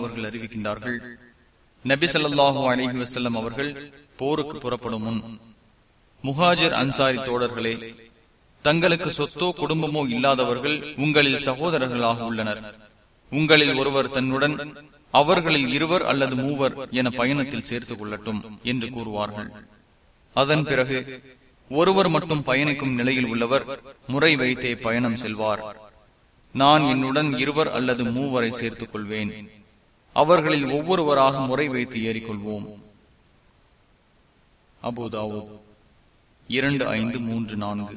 அவர்கள் அறிவிக்கின்றார்கள் நபி ஸல்லல்லாஹு அலைஹி வசல்லம் அவர்கள் போருக்கு புறப்படும் முன் முஹாஜிர் அன்சாரி தோழர்களே தங்களுக்கு சொத்தோ குடும்பமோ இல்லாதவர்கள் உங்களில் சகோதரர்களாக உள்ளனர். உங்களில் ஒருவர் தன்னுடன் அவர்களில் இருவர் அல்லது மூவர் என பயணத்தில் சேர்த்துக் கொள்ளட்டும் என்று கூறுவார்கள். அதன் பிறகு ஒருவர் மட்டும் பயணிக்கும் நிலையில் உள்ளவர் முறை வைத்தே பயணம் செல்வார். நான் என்னுடன் இருவர் அல்லது மூவரை சேர்த்துக் கொள்வேன் அவர்களில் ஒவ்வொருவராக முறை வைத்து ஏறிக்கொள்வோம். அபுதாவோ இரண்டு ஐந்து மூன்று நான்கு.